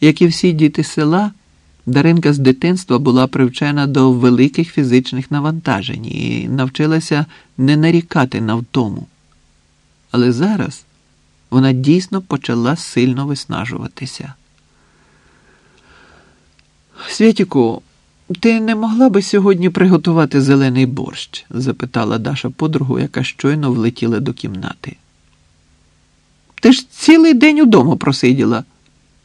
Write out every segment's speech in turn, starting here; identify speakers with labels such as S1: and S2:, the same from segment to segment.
S1: Як і всі діти села, Даринка з дитинства була привчена до великих фізичних навантажень і навчилася не нарікати на втому. Але зараз вона дійсно почала сильно виснажуватися. Святіку, ти не могла би сьогодні приготувати зелений борщ? запитала Даша подругу, яка щойно влетіла до кімнати. Ти ж цілий день удома просиділа,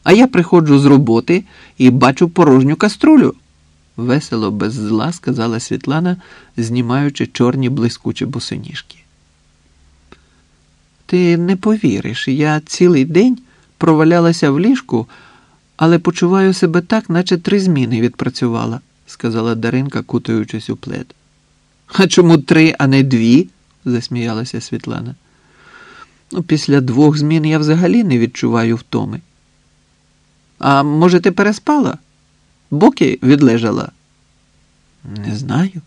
S1: а я приходжу з роботи і бачу порожню каструлю. Весело, без зла сказала Світлана, знімаючи чорні блискучі босоніжки. Ти не повіриш, я цілий день провалялася в ліжку, але почуваю себе так, наче три зміни відпрацювала, сказала Даринка, кутаючись у плед. А чому три, а не дві? засміялася Світлана. Ну, після двох змін я взагалі не відчуваю втоми. А може, ти переспала? Боки відлежала? Не знаю.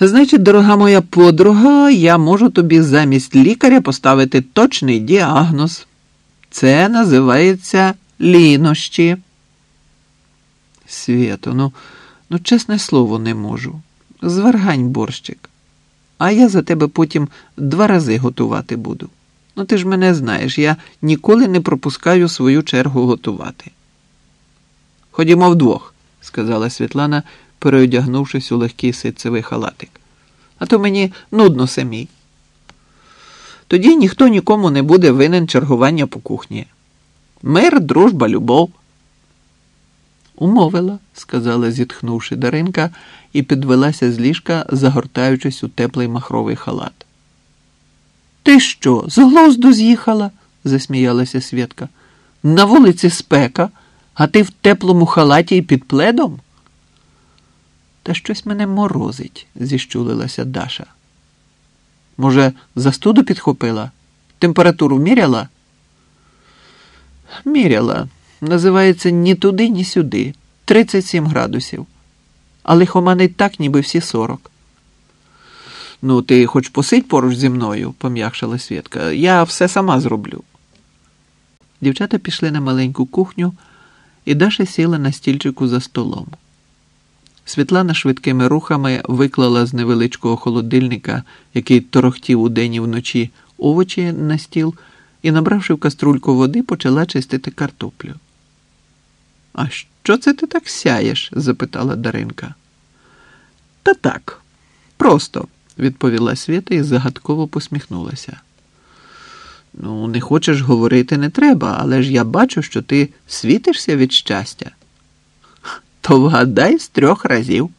S1: Значить, дорога моя подруга, я можу тобі замість лікаря поставити точний діагноз. Це називається лінощі. Свято, ну, ну, чесне слово, не можу. Звергань борщик. А я за тебе потім два рази готувати буду. Ну, ти ж мене знаєш, я ніколи не пропускаю свою чергу готувати. Ходімо вдвох, сказала Світлана, переодягнувшись у легкий ситцевий халатик. А то мені нудно самій. Тоді ніхто нікому не буде винен чергування по кухні. Мир, дружба, любов. Умовила, сказала, зітхнувши Даринка, і підвелася з ліжка, загортаючись у теплий махровий халат. Ти що, з глузду з'їхала? засміялася Свєтка. На вулиці спека, а ти в теплому халаті і під пледом? Та щось мене морозить, зіщулилася Даша. Може, застуду підхопила? Температуру міряла? Міряла. Називається ні туди, ні сюди. 37 градусів. А лихоманить так, ніби всі 40. Ну, ти хоч посидь поруч зі мною, пом'якшила Свєтка. Я все сама зроблю. Дівчата пішли на маленьку кухню, і Даша сіла на стільчику за столом. Світлана швидкими рухами виклала з невеличкого холодильника, який торохтів удень і вночі, овочі на стіл і, набравши в каструльку води, почала чистити картоплю. А що це ти так сяєш? запитала Даринка. Та так, просто, відповіла Свята і загадково посміхнулася. Ну, не хочеш говорити не треба, але ж я бачу, що ти світишся від щастя. То вгадай з трьох разів.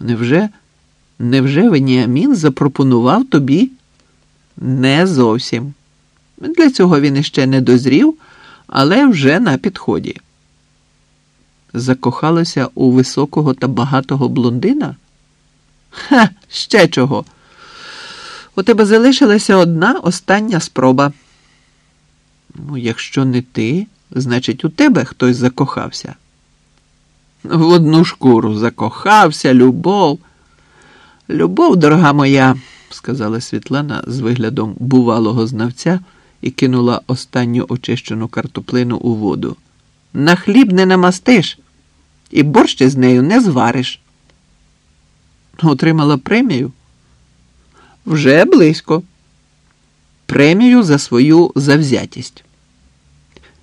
S1: Невже, невже Веніамін запропонував тобі? Не зовсім. Для цього він іще не дозрів, але вже на підході. Закохалася у високого та багатого блондина? Ха, ще чого. У тебе залишилася одна остання спроба. Ну, якщо не ти, значить, у тебе хтось закохався. В одну шкуру закохався, любов. Любов, дорога моя, сказала Світлана з виглядом бувалого знавця і кинула останню очищену картоплину у воду. На хліб не намастиш і борщ з нею не звариш. Отримала премію? Вже близько. Премію за свою завзятість.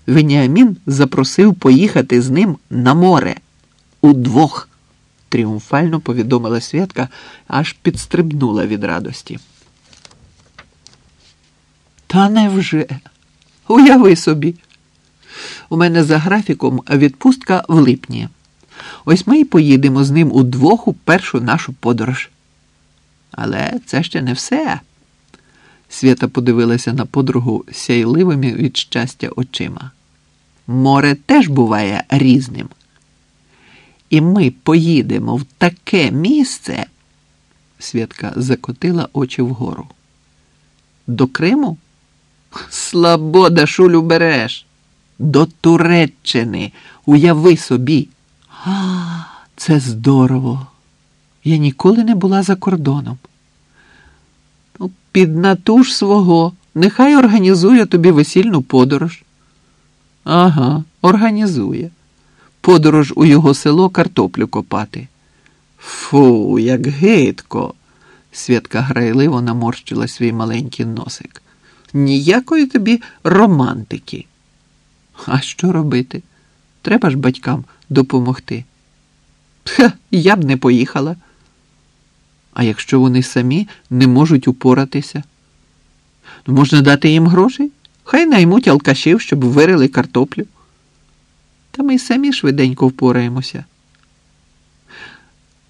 S1: Веніамін запросив поїхати з ним на море. Удвох, тріумфально повідомила Святка, аж підстрибнула від радості. Та невже? Уяви собі. У мене за графіком відпустка в липні. Ось ми й поїдемо з ним удвох у першу нашу подорож. Але це ще не все. Свята подивилася на подругу сяйливими від щастя очима. Море теж буває різним. І ми поїдемо в таке місце. Святка закотила очі вгору. До Криму? Слабода, шулю береш. До Туреччини. Уяви собі. А, це здорово. Я ніколи не була за кордоном. Ну, Піднатуж свого, нехай організує тобі весільну подорож. Ага, організує. Подорож у його село картоплю копати. Фу, як гидко. Святка грайливо наморщила свій маленький носик. Ніякої тобі романтики. А що робити? Треба ж батькам допомогти. Ха, я б не поїхала. А якщо вони самі не можуть упоратися, ну, можна дати їм грошей? Хай наймуть алкашів, щоб вирили картоплю. Та ми й самі швиденько впораємося.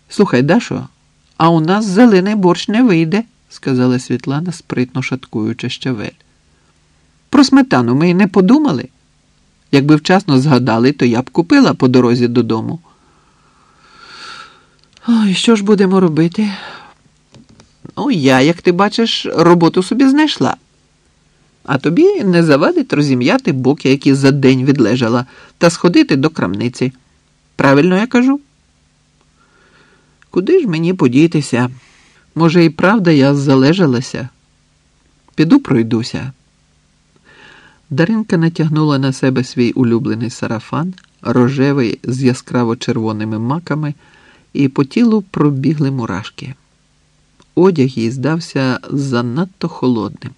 S1: Слухай, Дашо, а у нас зелений борщ не вийде, сказала Світлана, спритно шаткуючи щавель. Про сметану ми й не подумали. Якби вчасно згадали, то я б купила по дорозі додому. Ой, що ж будемо робити? Ну, я, як ти бачиш, роботу собі знайшла. А тобі не завадить розім'яти боки, які за день відлежала, та сходити до крамниці. Правильно я кажу? Куди ж мені подітися? Може, і правда я залежалася? Піду пройдуся. Даринка натягнула на себе свій улюблений сарафан, рожевий з яскраво червоними маками, і по тілу пробігли мурашки. Одяг їй здався занадто холодним.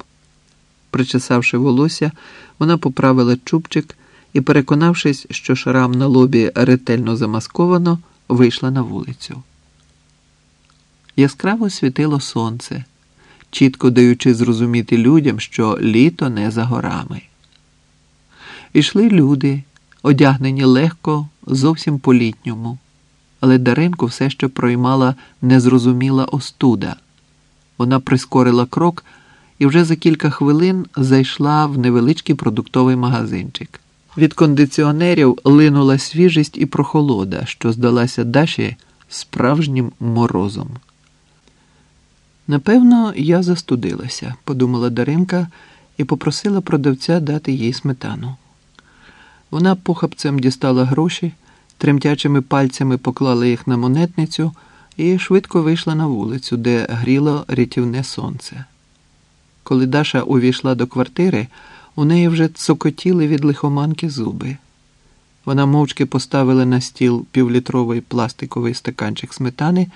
S1: Причесавши волосся, вона поправила чубчик і, переконавшись, що шрам на лобі ретельно замасковано, вийшла на вулицю. Яскраво світило сонце, чітко даючи зрозуміти людям, що літо не за горами. Ішли люди, одягнені легко, зовсім по-літньому, але Даринку все ще проймала незрозуміла остуда. Вона прискорила крок і вже за кілька хвилин зайшла в невеличкий продуктовий магазинчик. Від кондиціонерів линула свіжість і прохолода, що здалася Даші справжнім морозом. Напевно, я застудилася, подумала Даринка і попросила продавця дати їй сметану. Вона похапцем дістала гроші, тремтячими пальцями поклала їх на монетницю і швидко вийшла на вулицю, де гріло рятівне сонце. Коли Даша увійшла до квартири, у неї вже цокотіли від лихоманки зуби. Вона мовчки поставила на стіл півлітровий пластиковий стаканчик сметани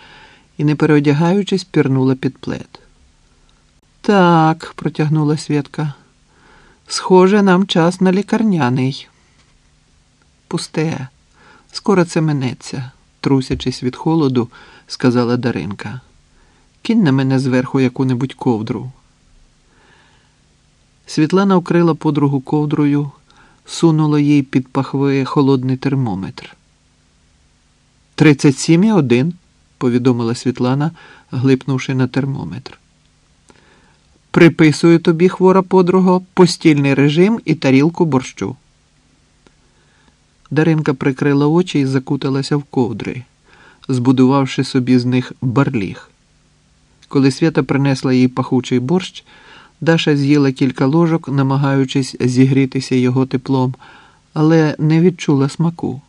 S1: і, не переодягаючись, пірнула під плед. Так, протягнула Святка, схоже, нам час на лікарняний. Пусте, скоро це минеться, трусячись від холоду, сказала Даринка. Кинь на мене зверху яку-небудь ковдру. Світлана вкрила подругу ковдрою, сунула їй під пахви холодний термометр. Тридцять сім і один, повідомила Світлана, глипнувши на термометр. Приписую тобі, хвора подруго, постільний режим і тарілку борщу. Даринка прикрила очі і закуталася в ковдри, збудувавши собі з них барліг. Коли свята принесла їй пахучий борщ, Даша з'їла кілька ложок, намагаючись зігрітися його теплом, але не відчула смаку.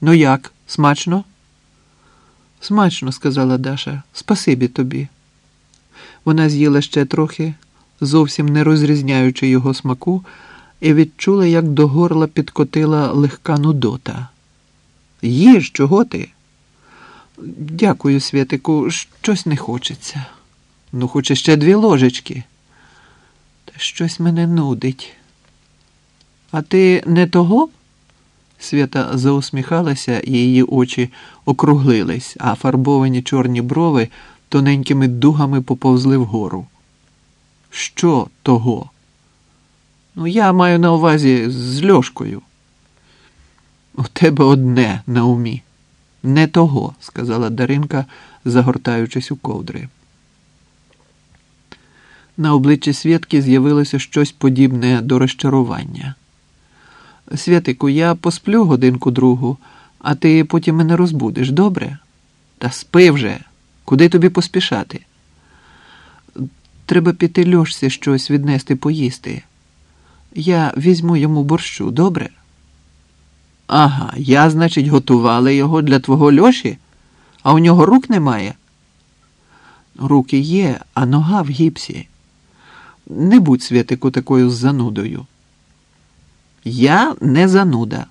S1: Ну як, смачно? Смачно, сказала Даша, спасибі тобі. Вона з'їла ще трохи, зовсім не розрізняючи його смаку, і відчула, як до горла підкотила легка нудота. Їж, чого ти? Дякую, Святику, щось не хочеться. Ну, хоче ще дві ложечки. Та щось мене нудить. А ти не того? Свята заусміхалася, і її очі округлились, а фарбовані чорні брови тоненькими дугами поповзли вгору. Що того? Ну, я маю на увазі з льошкою. У тебе одне на умі. Не того, сказала Даринка, загортаючись у ковдри. На обличчі Святки з'явилося щось подібне до розчарування. Святику, я посплю годинку другу, а ти потім мене розбудиш, добре? Та спи вже. Куди тобі поспішати? Треба піти льошці щось віднести поїсти. Я візьму йому борщу, добре? Ага, я, значить, готувала його для твого льоші, а у нього рук немає. Руки є, а нога в гіпсі. Не будь святику такою занудою. Я не зануда.